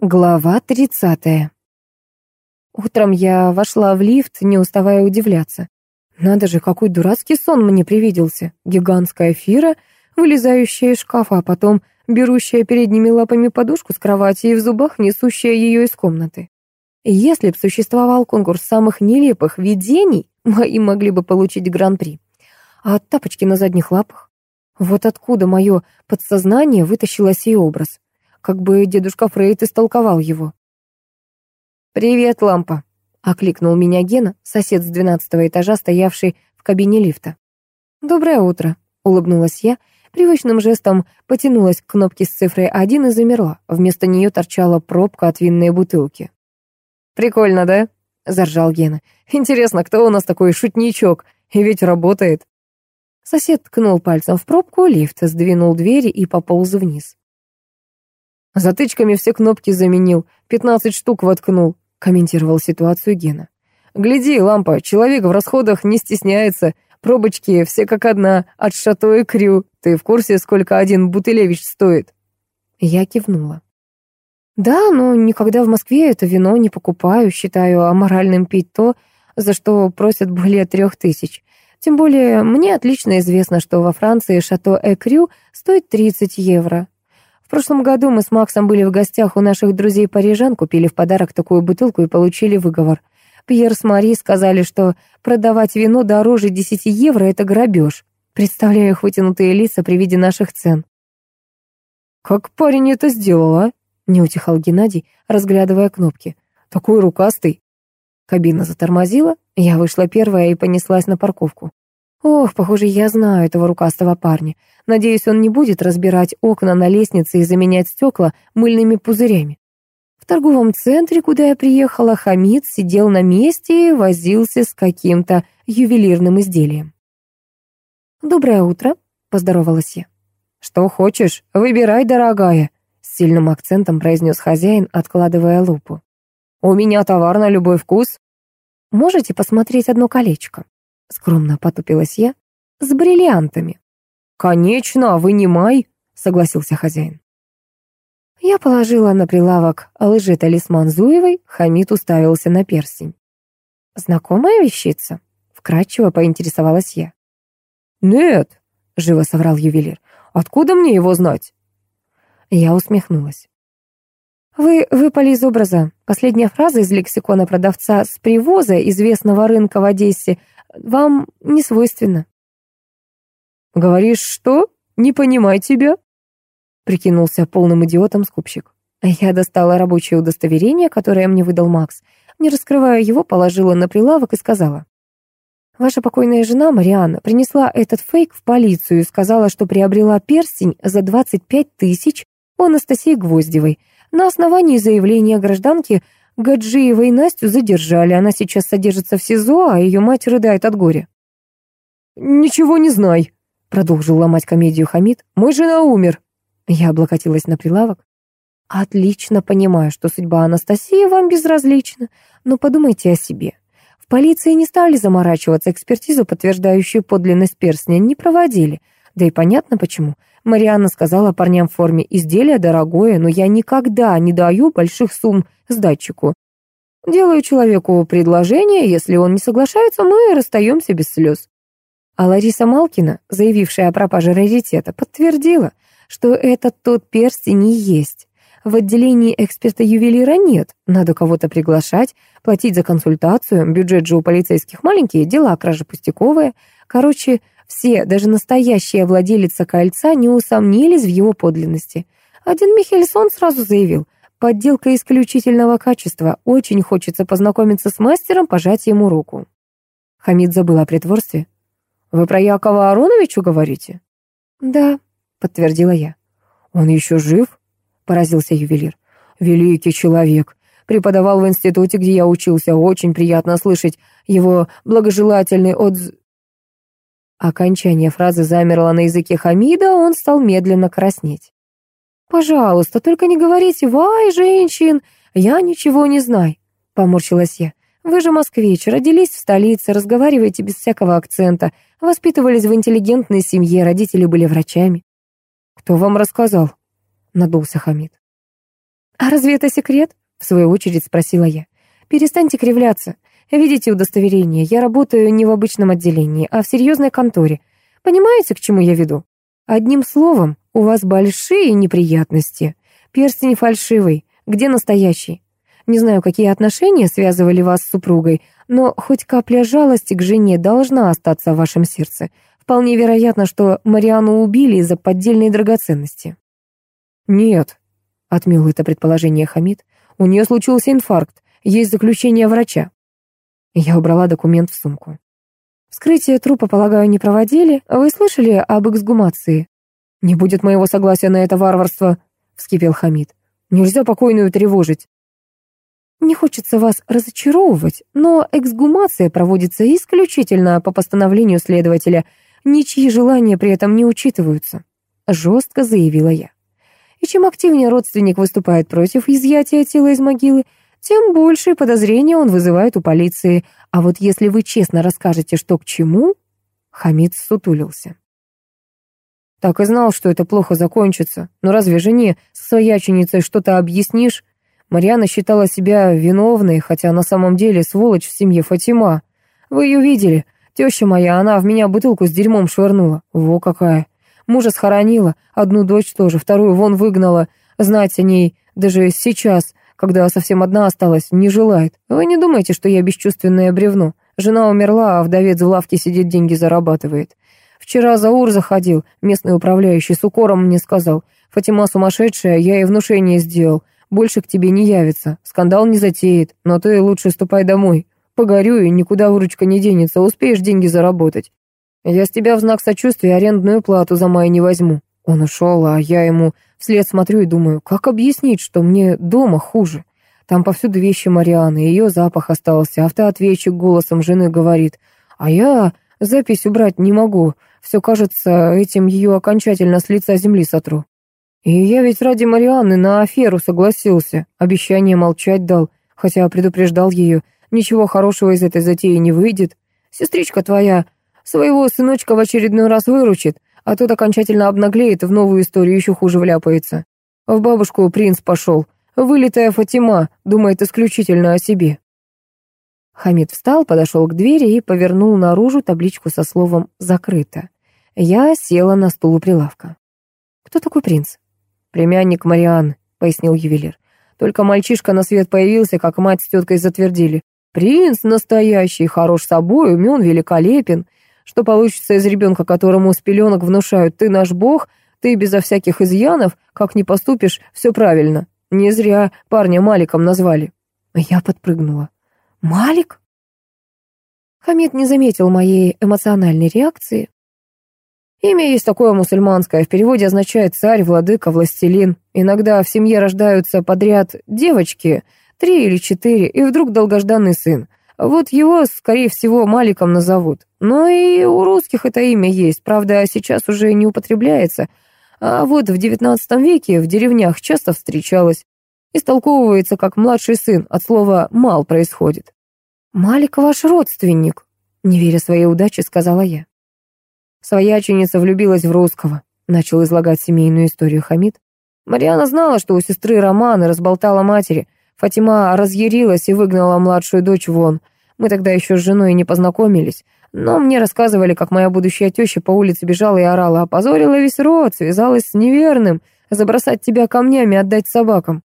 Глава 30. Утром я вошла в лифт, не уставая удивляться. Надо же, какой дурацкий сон мне привиделся. Гигантская фира, вылезающая из шкафа, а потом берущая передними лапами подушку с кровати и в зубах несущая ее из комнаты. Если б существовал конкурс самых нелепых видений, мои могли бы получить гран-при. А тапочки на задних лапах? Вот откуда мое подсознание вытащило сей образ как бы дедушка Фрейд истолковал его. «Привет, лампа!» — окликнул меня Гена, сосед с двенадцатого этажа, стоявший в кабине лифта. «Доброе утро!» — улыбнулась я, привычным жестом потянулась к кнопке с цифрой один и замерла. Вместо нее торчала пробка от винной бутылки. «Прикольно, да?» — заржал Гена. «Интересно, кто у нас такой шутничок? И ведь работает». Сосед ткнул пальцем в пробку, лифт сдвинул двери и пополз вниз. Затычками все кнопки заменил, пятнадцать штук воткнул, комментировал ситуацию Гена. Гляди, лампа, человек в расходах не стесняется, пробочки все как одна, от шато и крю. Ты в курсе, сколько один бутылевич стоит? Я кивнула. Да, но никогда в Москве это вино не покупаю, считаю аморальным пить то, за что просят более трех тысяч. Тем более мне отлично известно, что во Франции шато Экрю стоит 30 евро, прошлом году мы с Максом были в гостях у наших друзей-парижан, купили в подарок такую бутылку и получили выговор. Пьер с Мари сказали, что продавать вино дороже 10 евро — это грабеж. Представляю их вытянутые лица при виде наших цен. «Как парень это сделал, а?» — не утихал Геннадий, разглядывая кнопки. «Такой рукастый». Кабина затормозила, я вышла первая и понеслась на парковку. Ох, похоже, я знаю этого рукастого парня. Надеюсь, он не будет разбирать окна на лестнице и заменять стекла мыльными пузырями. В торговом центре, куда я приехала, Хамид сидел на месте и возился с каким-то ювелирным изделием. «Доброе утро», — поздоровалась я. «Что хочешь, выбирай, дорогая», — с сильным акцентом произнес хозяин, откладывая лупу. «У меня товар на любой вкус». «Можете посмотреть одно колечко?» Скромно потупилась я. С бриллиантами. «Конечно, вынимай», — согласился хозяин. Я положила на прилавок лжи-талисман Зуевой, Хамид уставился на перстень. «Знакомая вещица?» — вкратчиво поинтересовалась я. «Нет», — живо соврал ювелир, — «откуда мне его знать?» Я усмехнулась. «Вы выпали из образа. Последняя фраза из лексикона продавца с привоза известного рынка в Одессе вам не свойственно». «Говоришь, что? Не понимай тебя?» Прикинулся полным идиотом скупщик. Я достала рабочее удостоверение, которое мне выдал Макс. Не раскрывая его, положила на прилавок и сказала. «Ваша покойная жена, Марианна, принесла этот фейк в полицию и сказала, что приобрела перстень за 25 тысяч у Анастасии Гвоздевой. На основании заявления гражданки Гаджиева и Настю задержали. Она сейчас содержится в СИЗО, а ее мать рыдает от горя. «Ничего не знай», — продолжил ломать комедию Хамид. «Мой жена умер». Я облокотилась на прилавок. «Отлично понимаю, что судьба Анастасии вам безразлична, но подумайте о себе. В полиции не стали заморачиваться, экспертизу, подтверждающую подлинность перстня, не проводили. Да и понятно почему. Марианна сказала парням в форме «изделие дорогое, но я никогда не даю больших сумм сдатчику. Делаю человеку предложение, если он не соглашается, мы расстаемся без слез». А Лариса Малкина, заявившая о пропаже раритета, подтвердила, что это тот перстень и есть. В отделении эксперта-ювелира нет, надо кого-то приглашать, платить за консультацию, бюджет же у полицейских маленькие, дела кражи пустяковые. Короче, все, даже настоящая владелица кольца, не усомнились в его подлинности. Один Михельсон сразу заявил, подделка исключительного качества, очень хочется познакомиться с мастером, пожать ему руку. Хамид забыл о притворстве. «Вы про Якова Ароновича говорите?» «Да», — подтвердила я. «Он еще жив?» — поразился ювелир. «Великий человек. Преподавал в институте, где я учился. Очень приятно слышать его благожелательный отзыв. Окончание фразы замерло на языке Хамида, он стал медленно краснеть. «Пожалуйста, только не говорите «Вай, женщин!» Я ничего не знаю», — поморщилась я. «Вы же москвич, родились в столице, разговариваете без всякого акцента, воспитывались в интеллигентной семье, родители были врачами». «Кто вам рассказал?» — надулся Хамид. «А разве это секрет?» — в свою очередь спросила я. «Перестаньте кривляться. Видите удостоверение, я работаю не в обычном отделении, а в серьезной конторе. Понимаете, к чему я веду? Одним словом, у вас большие неприятности. Перстень фальшивый. Где настоящий? Не знаю, какие отношения связывали вас с супругой, но хоть капля жалости к жене должна остаться в вашем сердце. Вполне вероятно, что Мариану убили из-за поддельной драгоценности. «Нет», — отмел это предположение Хамид, — «у нее случился инфаркт, есть заключение врача». Я убрала документ в сумку. Вскрытие трупа, полагаю, не проводили. Вы слышали об эксгумации? Не будет моего согласия на это варварство, вскипел Хамид. Нельзя покойную тревожить. Не хочется вас разочаровывать, но эксгумация проводится исключительно по постановлению следователя. Ничьи желания при этом не учитываются. Жестко заявила я. И чем активнее родственник выступает против изъятия тела из могилы, тем большие подозрения он вызывает у полиции. А вот если вы честно расскажете, что к чему...» Хамид сутулился. «Так и знал, что это плохо закончится. Но разве жене с свояченицей что-то объяснишь? Марьяна считала себя виновной, хотя на самом деле сволочь в семье Фатима. Вы ее видели? Теща моя, она в меня бутылку с дерьмом швырнула. Во какая! Мужа схоронила, одну дочь тоже, вторую вон выгнала. Знать о ней даже сейчас когда совсем одна осталась, не желает. Вы не думайте, что я бесчувственное бревно. Жена умерла, а вдовец в лавке сидит, деньги зарабатывает. Вчера Заур заходил, местный управляющий, с укором мне сказал. Фатима сумасшедшая, я ей внушение сделал. Больше к тебе не явится, скандал не затеет, но ты лучше ступай домой. Погорю, и никуда выручка не денется, успеешь деньги заработать. Я с тебя в знак сочувствия арендную плату за май не возьму. Он ушел, а я ему вслед смотрю и думаю, как объяснить, что мне дома хуже? Там повсюду вещи Марианы, ее запах остался, автоответчик голосом жены говорит, а я запись убрать не могу, все кажется, этим ее окончательно с лица земли сотру. И я ведь ради Марианны на аферу согласился, обещание молчать дал, хотя предупреждал ее, ничего хорошего из этой затеи не выйдет. Сестричка твоя своего сыночка в очередной раз выручит, а тот окончательно обнаглеет и в новую историю еще хуже вляпается. В бабушку принц пошел. Вылитая Фатима, думает исключительно о себе. Хамид встал, подошел к двери и повернул наружу табличку со словом «закрыто». Я села на стул у прилавка. «Кто такой принц?» «Племянник Мариан», — пояснил ювелир. «Только мальчишка на свет появился, как мать с теткой затвердили. Принц настоящий, хорош собой, умен, великолепен. Что получится из ребенка, которому с пеленок внушают «ты наш бог», «ты безо всяких изъянов», «как не поступишь, все правильно». Не зря парня Маликом назвали. Я подпрыгнула. «Малик?» Хамид не заметил моей эмоциональной реакции. Имя есть такое мусульманское, в переводе означает «царь», «владыка», «властелин». Иногда в семье рождаются подряд девочки, три или четыре, и вдруг долгожданный сын. Вот его, скорее всего, Маликом назовут. Но и у русских это имя есть, правда, сейчас уже не употребляется. А вот в XIX веке в деревнях часто встречалось. Истолковывается как младший сын, от слова «мал» происходит. «Малик ваш родственник», — не веря своей удаче, сказала я. Свояченица влюбилась в русского, начал излагать семейную историю Хамид. Мариана знала, что у сестры роман и разболтала матери. Фатима разъярилась и выгнала младшую дочь вон. Мы тогда еще с женой не познакомились. Но мне рассказывали, как моя будущая теща по улице бежала и орала, опозорила весь род, связалась с неверным, забросать тебя камнями, отдать собакам.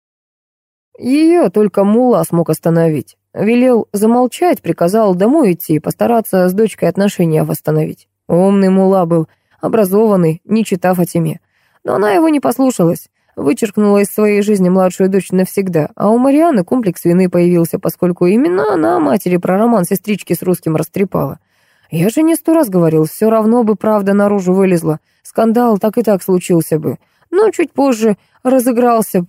Ее только мула смог остановить. Велел замолчать, приказал домой идти, постараться с дочкой отношения восстановить. Умный мула был, образованный, не читав о теме. Но она его не послушалась, вычеркнула из своей жизни младшую дочь навсегда, а у Марианы комплекс вины появился, поскольку именно она матери про роман сестрички с русским растрепала. Я же не сто раз говорил, все равно бы правда наружу вылезла. Скандал так и так случился бы. Но чуть позже разыгрался б.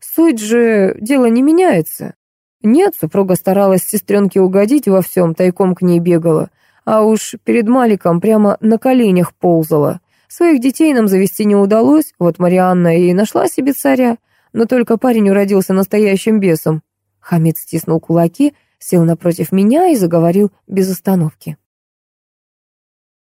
Суть же дела не меняется. Нет, супруга старалась сестренке угодить во всем, тайком к ней бегала. А уж перед Маликом прямо на коленях ползала. Своих детей нам завести не удалось, вот Марианна и нашла себе царя. Но только парень уродился настоящим бесом. Хамид стиснул кулаки, сел напротив меня и заговорил без остановки.